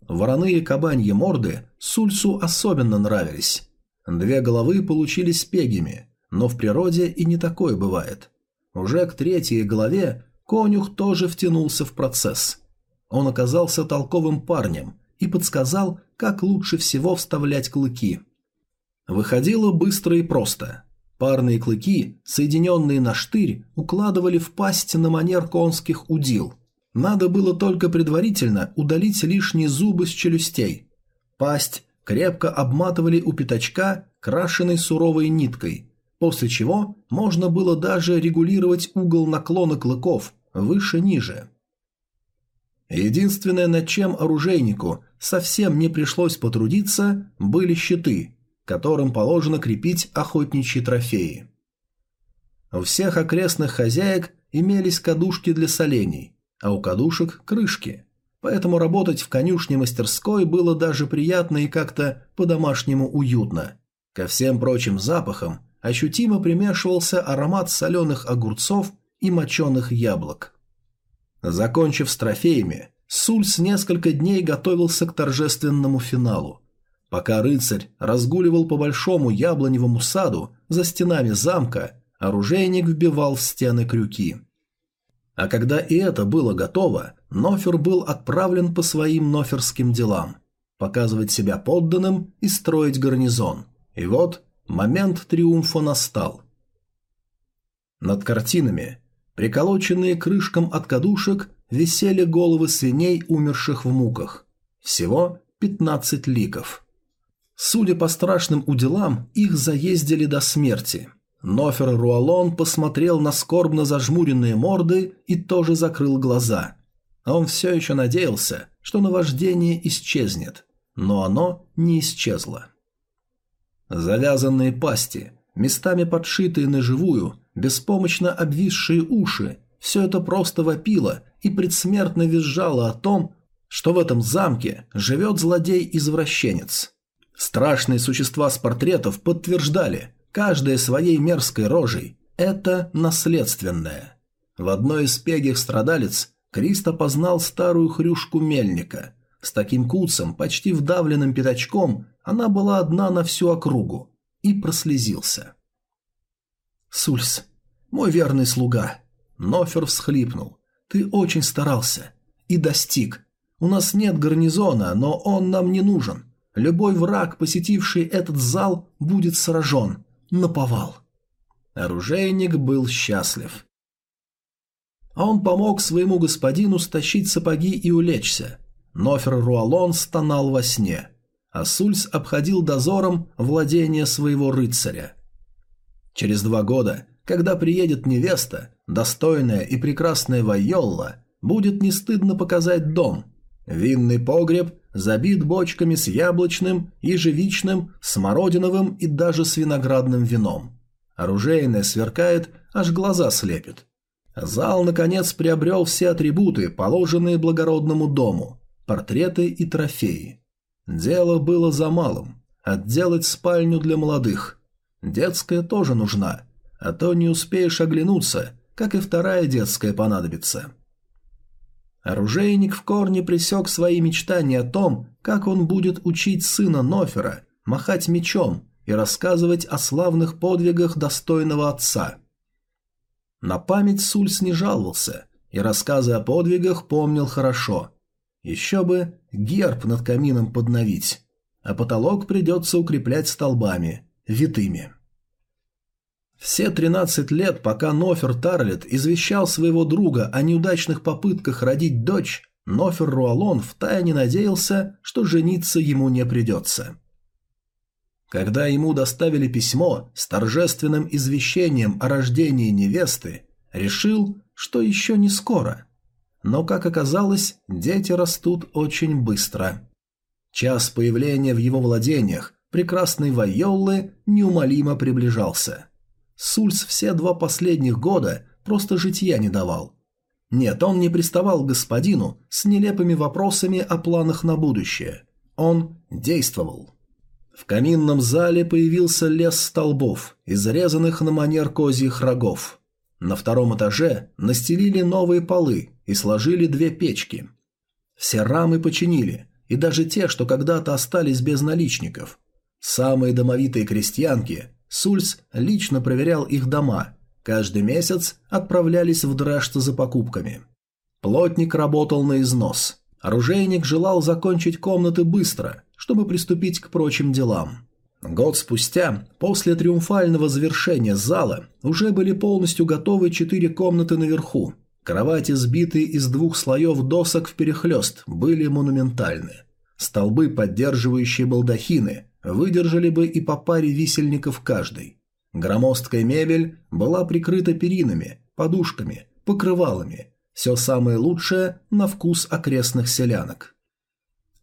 [SPEAKER 1] Вороные кабаньи морды Сульсу особенно нравились. Две головы получились пегими, но в природе и не такое бывает. Уже к третьей голове конюх тоже втянулся в процесс. Он оказался толковым парнем и подсказал, как лучше всего вставлять клыки. Выходило быстро и просто. Парные клыки, соединенные на штырь, укладывали в пасть на манер конских удил. Надо было только предварительно удалить лишние зубы с челюстей. Пасть крепко обматывали у пятачка, крашенной суровой ниткой, после чего можно было даже регулировать угол наклона клыков выше-ниже. Единственное, над чем оружейнику совсем не пришлось потрудиться, были щиты, которым положено крепить охотничьи трофеи. У всех окрестных хозяек имелись кадушки для солений, а у кадушек – крышки, поэтому работать в конюшне-мастерской было даже приятно и как-то по-домашнему уютно. Ко всем прочим запахам ощутимо примешивался аромат соленых огурцов и моченых яблок. Закончив с трофеями, Сульс несколько дней готовился к торжественному финалу. Пока рыцарь разгуливал по большому яблоневому саду за стенами замка, оружейник вбивал в стены крюки. А когда и это было готово, Нофер был отправлен по своим ноферским делам – показывать себя подданным и строить гарнизон. И вот Момент триумфа настал. Над картинами, приколоченные крышкам от кадушек, висели головы свиней, умерших в муках. Всего 15 ликов. Судя по страшным уделам, их заездили до смерти. Нофер Руалон посмотрел на скорбно зажмуренные морды и тоже закрыл глаза. А он все еще надеялся, что наваждение исчезнет. Но оно не исчезло. Завязанные пасти, местами подшитые на живую, беспомощно обвисшие уши – все это просто вопило и предсмертно визжало о том, что в этом замке живет злодей-извращенец. Страшные существа с портретов подтверждали, каждая своей мерзкой рожей – это наследственное. В одной из пегих страдалец Криста познал старую хрюшку мельника. С таким куцем, почти вдавленным пятачком, она была одна на всю округу. И прослезился. «Сульс, мой верный слуга!» Нофер всхлипнул. «Ты очень старался. И достиг. У нас нет гарнизона, но он нам не нужен. Любой враг, посетивший этот зал, будет сражен. Наповал». Оружейник был счастлив. Он помог своему господину стащить сапоги и улечься. Нофер Руалон стонал во сне а Сульс обходил дозором владение своего рыцаря. Через два года, когда приедет невеста, достойная и прекрасная Вайолла, будет не стыдно показать дом. Винный погреб забит бочками с яблочным, ежевичным, смородиновым и даже с виноградным вином. Оружейное сверкает, аж глаза слепит. Зал, наконец, приобрел все атрибуты, положенные благородному дому – портреты и трофеи. Дело было за малым – отделать спальню для молодых. Детская тоже нужна, а то не успеешь оглянуться, как и вторая детская понадобится. Оружейник в корне пресек свои мечтания о том, как он будет учить сына Нофера махать мечом и рассказывать о славных подвигах достойного отца. На память Сульс не жаловался и рассказы о подвигах помнил хорошо. Еще бы герб над камином подновить, а потолок придется укреплять столбами, витыми. Все 13 лет, пока Нофер Тарлет извещал своего друга о неудачных попытках родить дочь, Нофер Руалон втайне надеялся, что жениться ему не придется. Когда ему доставили письмо с торжественным извещением о рождении невесты, решил, что еще не скоро – но, как оказалось, дети растут очень быстро. Час появления в его владениях прекрасной Вайоллы неумолимо приближался. Сульс все два последних года просто житья не давал. Нет, он не приставал к господину с нелепыми вопросами о планах на будущее. Он действовал. В каминном зале появился лес столбов, изрезанных на манер козьих рогов. На втором этаже настелили новые полы и сложили две печки. Все рамы починили, и даже те, что когда-то остались без наличников. Самые домовитые крестьянки, Сульс лично проверял их дома, каждый месяц отправлялись в Дрэшт за покупками. Плотник работал на износ. Оружейник желал закончить комнаты быстро, чтобы приступить к прочим делам. Год спустя, после триумфального завершения зала, уже были полностью готовы четыре комнаты наверху. Кровати, сбитые из двух слоев досок вперехлёст, были монументальны. Столбы, поддерживающие балдахины, выдержали бы и по паре висельников каждый. Громоздкая мебель была прикрыта перинами, подушками, покрывалами. Все самое лучшее на вкус окрестных селянок.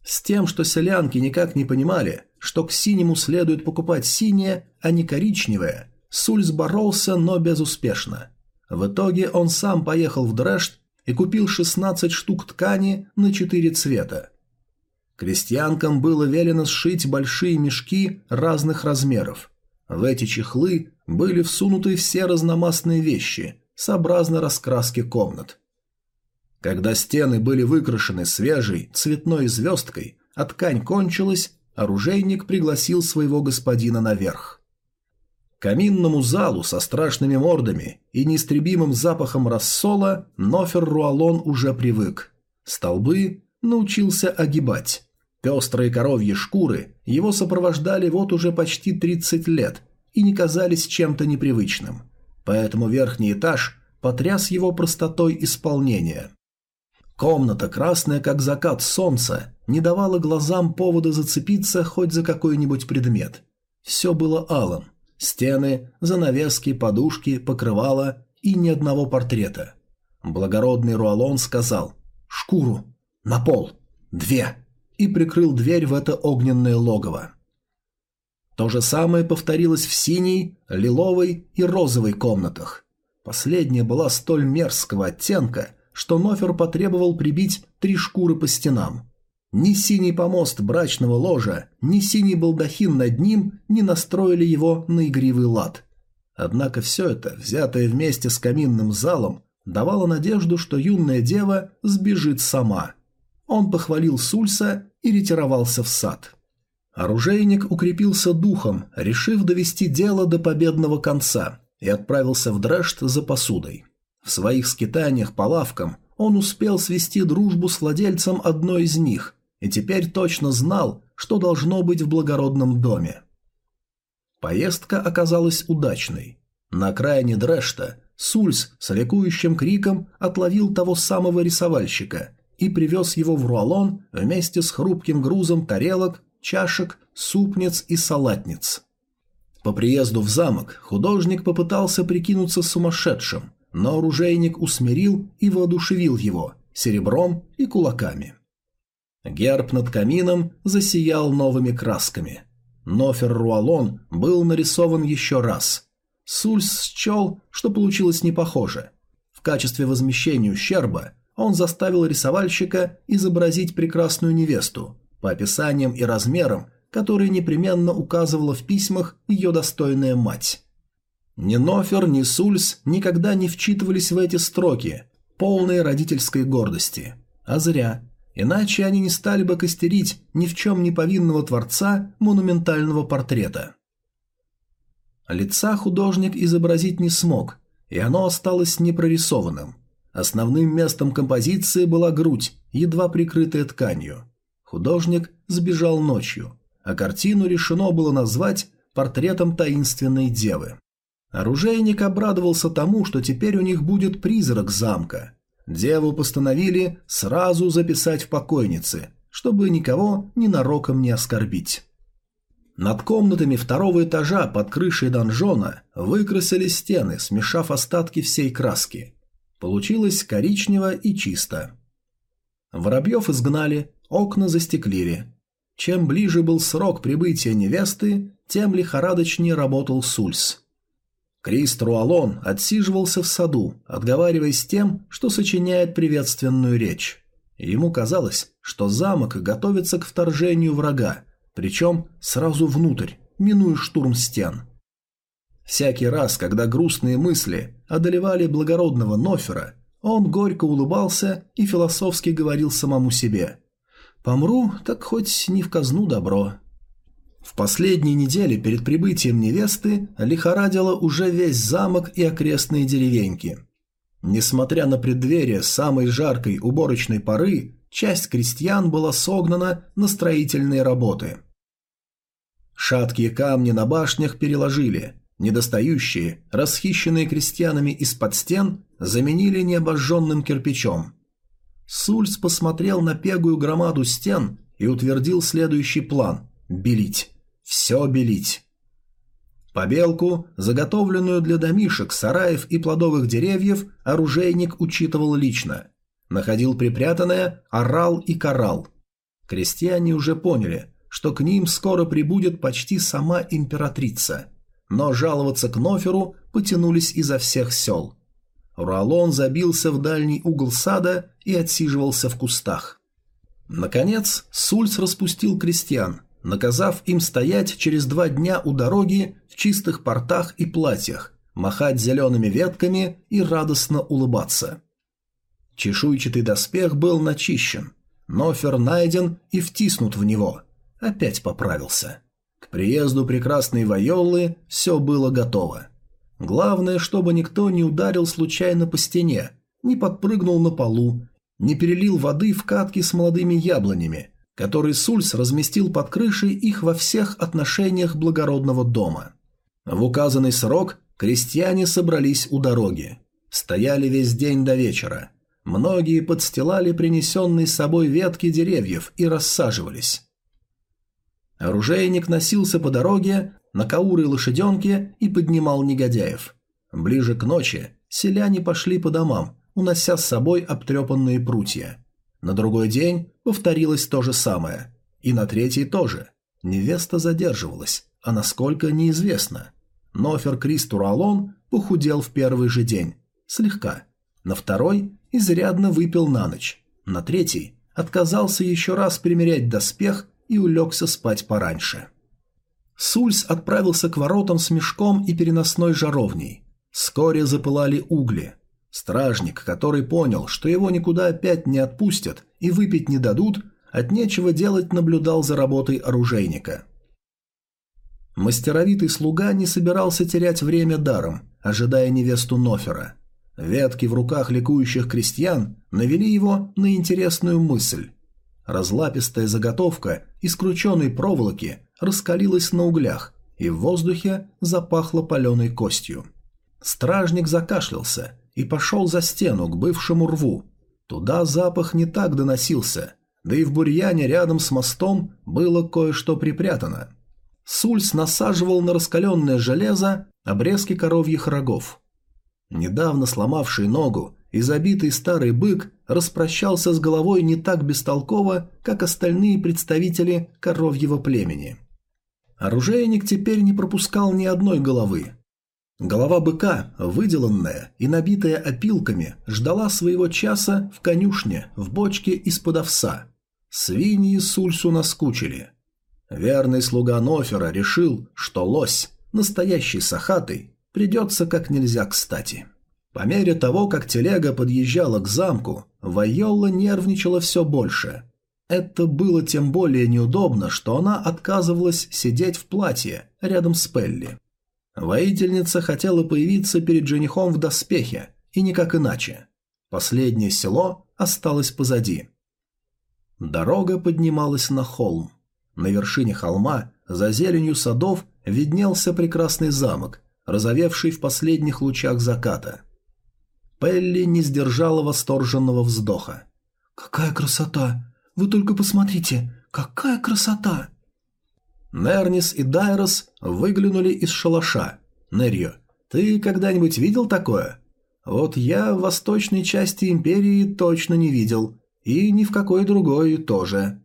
[SPEAKER 1] С тем, что селянки никак не понимали, что к синему следует покупать синее, а не коричневое, Сульс боролся, но безуспешно. В итоге он сам поехал в Дрэшт и купил 16 штук ткани на 4 цвета. Крестьянкам было велено сшить большие мешки разных размеров. В эти чехлы были всунуты все разномастные вещи, сообразно раскраске комнат. Когда стены были выкрашены свежей цветной звездкой, а ткань кончилась, оружейник пригласил своего господина наверх. Каминному залу со страшными мордами и неистребимым запахом рассола Нофер Руалон уже привык. Столбы научился огибать. Пестрые коровьи шкуры его сопровождали вот уже почти 30 лет и не казались чем-то непривычным. Поэтому верхний этаж потряс его простотой исполнения. Комната, красная как закат солнца, не давала глазам повода зацепиться хоть за какой-нибудь предмет. Все было алым. Стены, занавески, подушки, покрывала и ни одного портрета. Благородный Руалон сказал «Шкуру! На пол! Две!» и прикрыл дверь в это огненное логово. То же самое повторилось в синей, лиловой и розовой комнатах. Последняя была столь мерзкого оттенка, что Нофер потребовал прибить три шкуры по стенам. Ни синий помост брачного ложа, ни синий балдахин над ним не настроили его на игривый лад. Однако все это, взятое вместе с каминным залом, давало надежду, что юная дева сбежит сама. Он похвалил Сульса и ретировался в сад. Оружейник укрепился духом, решив довести дело до победного конца, и отправился в Дрэшт за посудой. В своих скитаниях по лавкам он успел свести дружбу с владельцем одной из них и теперь точно знал, что должно быть в благородном доме. Поездка оказалась удачной. На окраине Дрэшта Сульс с ликующим криком отловил того самого рисовальщика и привез его в Руалон вместе с хрупким грузом тарелок, чашек, супниц и салатниц. По приезду в замок художник попытался прикинуться сумасшедшим, но оружейник усмирил и воодушевил его серебром и кулаками. Герб над камином засиял новыми красками. Нофер Руалон был нарисован еще раз. Сульс счел, что получилось не похоже. В качестве возмещения ущерба он заставил рисовальщика изобразить прекрасную невесту, по описаниям и размерам, которые непременно указывала в письмах ее достойная мать. Ни Нофер, ни Сульс никогда не вчитывались в эти строки, полные родительской гордости. А зря. Иначе они не стали бы костерить ни в чем не повинного творца монументального портрета. Лица художник изобразить не смог, и оно осталось непрорисованным. Основным местом композиции была грудь, едва прикрытая тканью. Художник сбежал ночью, а картину решено было назвать портретом таинственной девы. Оружейник обрадовался тому, что теперь у них будет призрак замка. Деву постановили сразу записать в покойнице, чтобы никого ненароком не оскорбить. Над комнатами второго этажа под крышей донжона выкрасили стены, смешав остатки всей краски. Получилось коричнево и чисто. Воробьев изгнали, окна застеклили. Чем ближе был срок прибытия невесты, тем лихорадочнее работал Сульс. Крист Руалон отсиживался в саду, отговариваясь тем, что сочиняет приветственную речь. Ему казалось, что замок готовится к вторжению врага, причем сразу внутрь, минуя штурм стен. Всякий раз, когда грустные мысли одолевали благородного Нофера, он горько улыбался и философски говорил самому себе «Помру, так хоть не в казну добро». В последние недели перед прибытием невесты лихорадило уже весь замок и окрестные деревеньки. Несмотря на преддверие самой жаркой уборочной поры, часть крестьян была согнана на строительные работы. Шаткие камни на башнях переложили, недостающие, расхищенные крестьянами из-под стен, заменили необожженным кирпичом. Сульс посмотрел на пегую громаду стен и утвердил следующий план – белить. Все белить. Побелку, заготовленную для домишек, сараев и плодовых деревьев, оружейник учитывал лично. Находил припрятанное, орал и карал. Крестьяне уже поняли, что к ним скоро прибудет почти сама императрица. Но жаловаться к Ноферу потянулись изо всех сел. Руалон забился в дальний угол сада и отсиживался в кустах. Наконец, Сульц распустил крестьян – наказав им стоять через два дня у дороги в чистых портах и платьях, махать зелеными ветками и радостно улыбаться. Чешуйчатый доспех был начищен, Нофер найден и втиснут в него. Опять поправился. К приезду прекрасной Вайолы все было готово. Главное, чтобы никто не ударил случайно по стене, не подпрыгнул на полу, не перелил воды в катки с молодыми яблонями, который Сульс разместил под крышей их во всех отношениях благородного дома. В указанный срок крестьяне собрались у дороги. Стояли весь день до вечера. Многие подстилали принесенные с собой ветки деревьев и рассаживались. Оружейник носился по дороге на каурой лошаденке и поднимал негодяев. Ближе к ночи селяне пошли по домам, унося с собой обтрепанные прутья. На другой день повторилось то же самое. И на третий тоже. Невеста задерживалась, а насколько неизвестно. Нофер Кристуралон похудел в первый же день. Слегка. На второй изрядно выпил на ночь. На третий отказался еще раз примерять доспех и улегся спать пораньше. Сульс отправился к воротам с мешком и переносной жаровней. Вскоре запылали угли. Стражник, который понял, что его никуда опять не отпустят и выпить не дадут, от нечего делать наблюдал за работой оружейника. Мастеровитый слуга не собирался терять время даром, ожидая невесту Нофера. Ветки в руках ликующих крестьян навели его на интересную мысль. Разлапистая заготовка из крученной проволоки раскалилась на углях, и в воздухе запахло паленой костью. Стражник закашлялся и пошел за стену к бывшему рву. Туда запах не так доносился, да и в бурьяне рядом с мостом было кое-что припрятано. Сульс насаживал на раскаленное железо обрезки коровьих рогов. Недавно сломавший ногу и забитый старый бык распрощался с головой не так бестолково, как остальные представители коровьего племени. Оружейник теперь не пропускал ни одной головы, Голова быка, выделанная и набитая опилками, ждала своего часа в конюшне, в бочке из-под овса. Свиньи Сульсу наскучили. Верный слуга Нофера решил, что лось, настоящий сахатый, придется как нельзя кстати. По мере того, как телега подъезжала к замку, Вайолла нервничала все больше. Это было тем более неудобно, что она отказывалась сидеть в платье рядом с Пелли. Воительница хотела появиться перед женихом в доспехе, и никак иначе. Последнее село осталось позади. Дорога поднималась на холм. На вершине холма, за зеленью садов, виднелся прекрасный замок, разовевший в последних лучах заката. Пелли не сдержала восторженного вздоха. «Какая красота! Вы только посмотрите! Какая красота!» Нернис и Дайрос выглянули из шалаша. Нерьо, ты когда-нибудь видел такое? Вот я в восточной части империи точно не видел. И ни в какой другой тоже.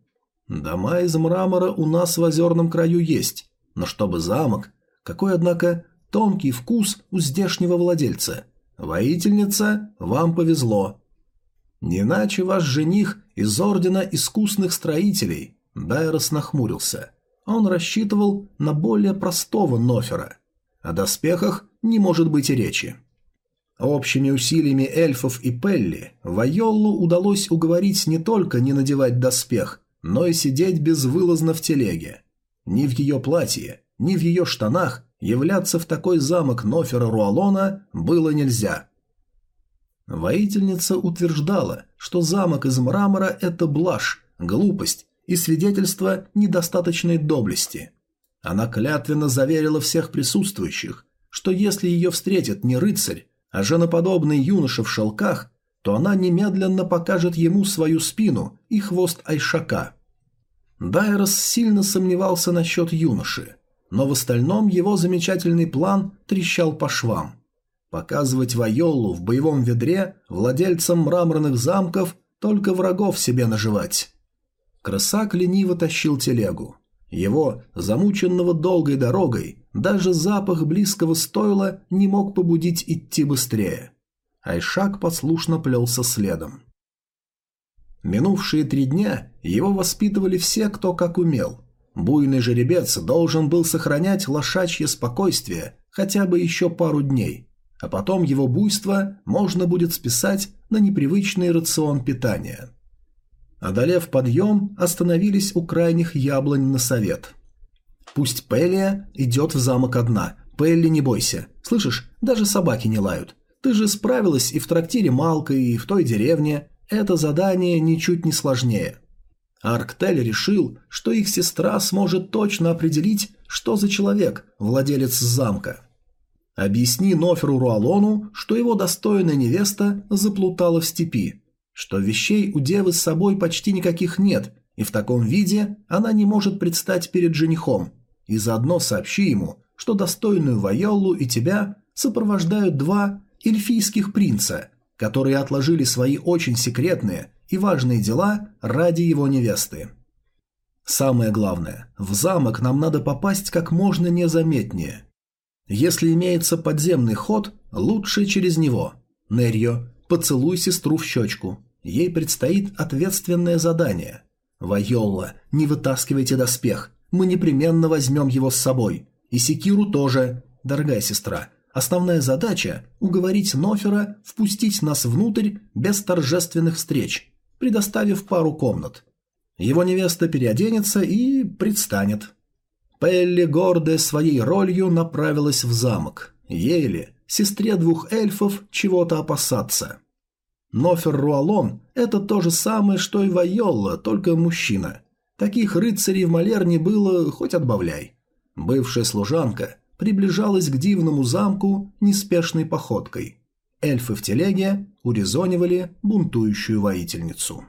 [SPEAKER 1] Дома из мрамора у нас в озерном краю есть. Но чтобы замок... Какой, однако, тонкий вкус у здешнего владельца. Воительница, вам повезло. Не иначе ваш жених из ордена искусных строителей. Дайрос нахмурился. Он рассчитывал на более простого Нофера. О доспехах не может быть и речи. Общими усилиями эльфов и Пелли Вайоллу удалось уговорить не только не надевать доспех, но и сидеть безвылазно в телеге. Ни в ее платье, ни в ее штанах являться в такой замок Нофера Руалона было нельзя. Воительница утверждала, что замок из мрамора – это блажь, глупость и свидетельство недостаточной доблести. Она клятвенно заверила всех присутствующих, что если ее встретит не рыцарь, а женоподобный юноша в шелках, то она немедленно покажет ему свою спину и хвост Айшака. Дайрос сильно сомневался насчет юноши, но в остальном его замечательный план трещал по швам. Показывать Вайолу в боевом ведре владельцам мраморных замков только врагов себе наживать. Крысак лениво тащил телегу. Его, замученного долгой дорогой, даже запах близкого стойла не мог побудить идти быстрее. Айшак послушно плелся следом. Минувшие три дня его воспитывали все, кто как умел. Буйный жеребец должен был сохранять лошачье спокойствие хотя бы еще пару дней, а потом его буйство можно будет списать на непривычный рацион питания. Одолев подъем, остановились у крайних яблонь на совет. Пусть Пелия идет в замок одна. Пелли, не бойся. Слышишь, даже собаки не лают. Ты же справилась и в трактире Малкой, и в той деревне. Это задание ничуть не сложнее. Арктель решил, что их сестра сможет точно определить, что за человек, владелец замка. Объясни Ноферу Руалону, что его достойная невеста заплутала в степи, что вещей у девы с собой почти никаких нет, и в таком виде она не может предстать перед женихом, и заодно сообщи ему, что достойную Вайоллу и тебя сопровождают два эльфийских принца, которые отложили свои очень секретные и важные дела ради его невесты. Самое главное, в замок нам надо попасть как можно незаметнее. Если имеется подземный ход, лучше через него. Нерьо, поцелуй сестру в щечку. Ей предстоит ответственное задание. Вайолла, не вытаскивайте доспех. Мы непременно возьмем его с собой. И секиру тоже. Дорогая сестра, основная задача – уговорить Нофера впустить нас внутрь без торжественных встреч, предоставив пару комнат. Его невеста переоденется и предстанет. Пелли, гордая своей ролью, направилась в замок. Еле, сестре двух эльфов, чего-то опасаться. Нофер Руалон – это то же самое, что и Вайолла, только мужчина. Таких рыцарей в Малерне было хоть отбавляй. Бывшая служанка приближалась к дивному замку неспешной походкой. Эльфы в телеге урезонивали бунтующую воительницу.